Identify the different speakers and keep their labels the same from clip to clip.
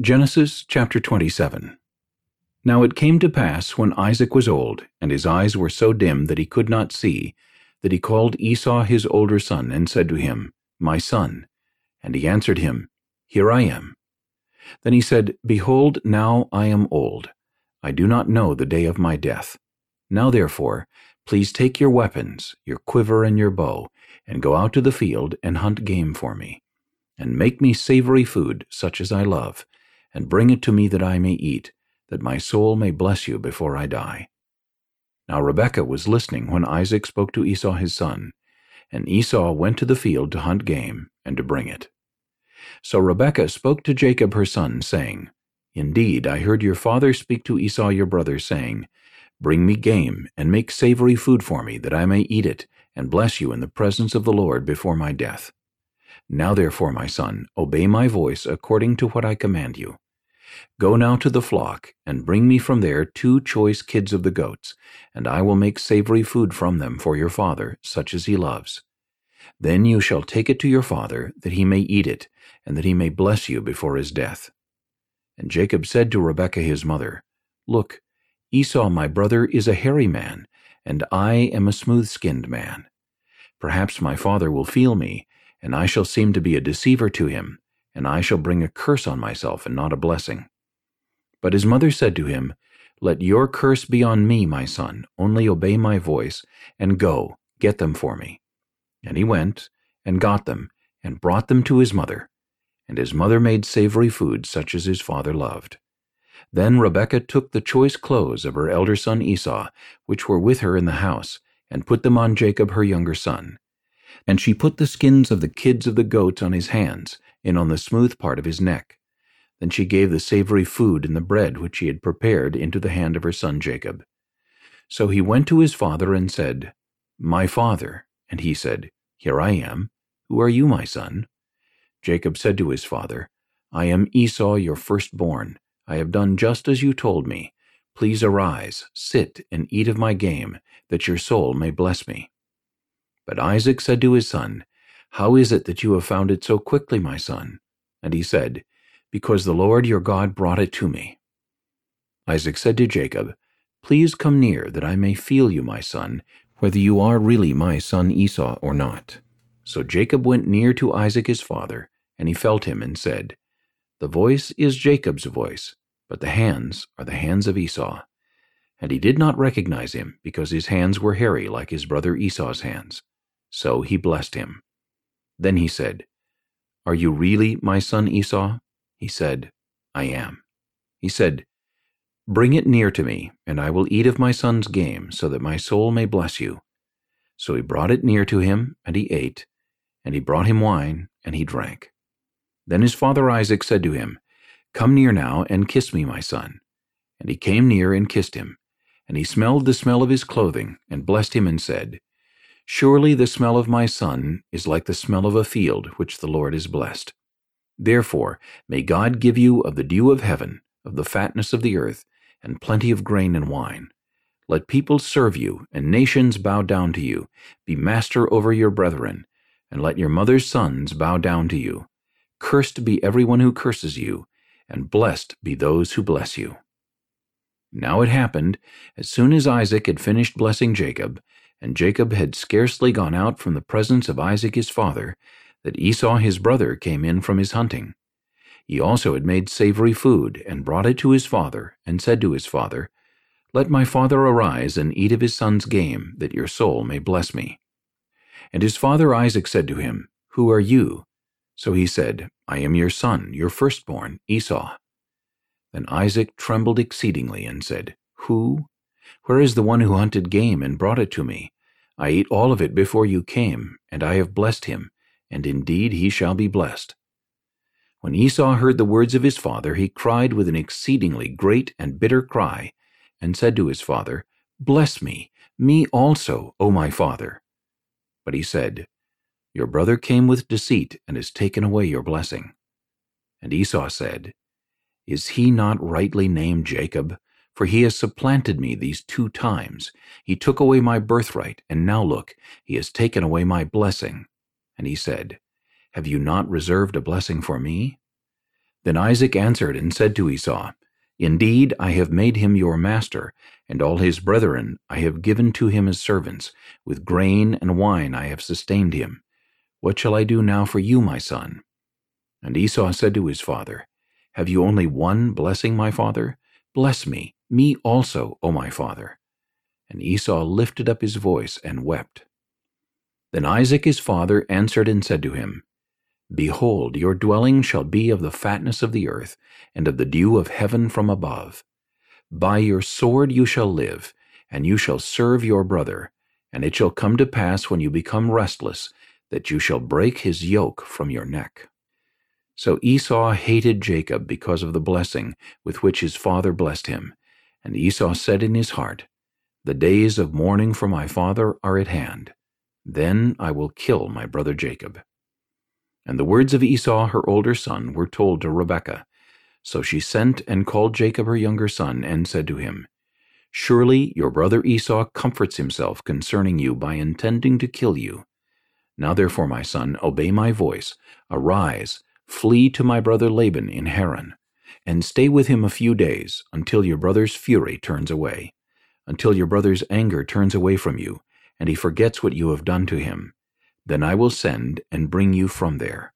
Speaker 1: Genesis chapter 27 Now it came to pass when Isaac was old, and his eyes were so dim that he could not see, that he called Esau his older son, and said to him, My son. And he answered him, Here I am. Then he said, Behold, now I am old. I do not know the day of my death. Now therefore, please take your weapons, your quiver and your bow, and go out to the field and hunt game for me. And make me savory food, such as I love, and bring it to me that I may eat, that my soul may bless you before I die. Now Rebekah was listening when Isaac spoke to Esau his son, and Esau went to the field to hunt game, and to bring it. So Rebekah spoke to Jacob her son, saying, Indeed, I heard your father speak to Esau your brother, saying, Bring me game, and make savory food for me, that I may eat it, and bless you in the presence of the Lord before my death. Now therefore, my son, obey my voice according to what I command you. Go now to the flock, and bring me from there two choice kids of the goats, and I will make savory food from them for your father, such as he loves. Then you shall take it to your father, that he may eat it, and that he may bless you before his death. And Jacob said to Rebekah his mother, Look, Esau my brother is a hairy man, and I am a smooth-skinned man. Perhaps my father will feel me, and I shall seem to be a deceiver to him, and I shall bring a curse on myself and not a blessing. But his mother said to him, Let your curse be on me, my son, only obey my voice, and go, get them for me. And he went, and got them, and brought them to his mother. And his mother made savory food such as his father loved. Then Rebekah took the choice clothes of her elder son Esau, which were with her in the house, and put them on Jacob her younger son. And she put the skins of the kids of the goats on his hands, and on the smooth part of his neck. Then she gave the savory food and the bread which she had prepared into the hand of her son Jacob. So he went to his father and said, My father. And he said, Here I am. Who are you, my son? Jacob said to his father, I am Esau your firstborn. I have done just as you told me. Please arise, sit, and eat of my game, that your soul may bless me. But Isaac said to his son, How is it that you have found it so quickly, my son? And he said, Because the Lord your God brought it to me. Isaac said to Jacob, Please come near, that I may feel you, my son, whether you are really my son Esau or not. So Jacob went near to Isaac his father, and he felt him and said, The voice is Jacob's voice, but the hands are the hands of Esau. And he did not recognize him, because his hands were hairy like his brother Esau's hands. So he blessed him. Then he said, Are you really my son Esau? He said, I am. He said, Bring it near to me, and I will eat of my son's game, so that my soul may bless you. So he brought it near to him, and he ate, and he brought him wine, and he drank. Then his father Isaac said to him, Come near now, and kiss me, my son. And he came near and kissed him. And he smelled the smell of his clothing, and blessed him, and said, Surely the smell of my son is like the smell of a field which the Lord has blessed. Therefore may God give you of the dew of heaven, of the fatness of the earth, and plenty of grain and wine. Let people serve you, and nations bow down to you. Be master over your brethren, and let your mother's sons bow down to you. Cursed be everyone who curses you, and blessed be those who bless you. Now it happened, as soon as Isaac had finished blessing Jacob, and Jacob had scarcely gone out from the presence of Isaac his father, that Esau his brother came in from his hunting. He also had made savory food, and brought it to his father, and said to his father, Let my father arise and eat of his son's game, that your soul may bless me. And his father Isaac said to him, Who are you? So he said, I am your son, your firstborn, Esau. Then Isaac trembled exceedingly, and said, Who? Where is the one who hunted game and brought it to me? I ate all of it before you came, and I have blessed him, and indeed he shall be blessed. When Esau heard the words of his father, he cried with an exceedingly great and bitter cry, and said to his father, Bless me, me also, O my father. But he said, Your brother came with deceit, and has taken away your blessing. And Esau said, Is he not rightly named Jacob? For he has supplanted me these two times. He took away my birthright, and now look, he has taken away my blessing. And he said, Have you not reserved a blessing for me? Then Isaac answered and said to Esau, Indeed, I have made him your master, and all his brethren I have given to him as servants. With grain and wine I have sustained him. What shall I do now for you, my son? And Esau said to his father, Have you only one blessing, my father? Bless me, me also, O my father. And Esau lifted up his voice and wept. Then Isaac his father answered and said to him, Behold, your dwelling shall be of the fatness of the earth, and of the dew of heaven from above. By your sword you shall live, and you shall serve your brother, and it shall come to pass when you become restless, that you shall break his yoke from your neck. So Esau hated Jacob because of the blessing with which his father blessed him. And Esau said in his heart, The days of mourning for my father are at hand. Then I will kill my brother Jacob. And the words of Esau her older son were told to Rebekah. So she sent and called Jacob her younger son, and said to him, Surely your brother Esau comforts himself concerning you by intending to kill you. Now therefore, my son, obey my voice. Arise, flee to my brother Laban in Haran, and stay with him a few days, until your brother's fury turns away, until your brother's anger turns away from you, and he forgets what you have done to him. Then I will send and bring you from there.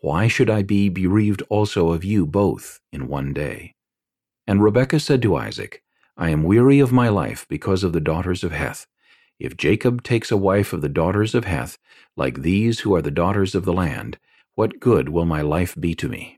Speaker 1: Why should I be bereaved also of you both in one day? And Rebekah said to Isaac, I am weary of my life because of the daughters of Heth. If Jacob takes a wife of the daughters of Heth, like these who are the daughters of the land, what good will my life be to me?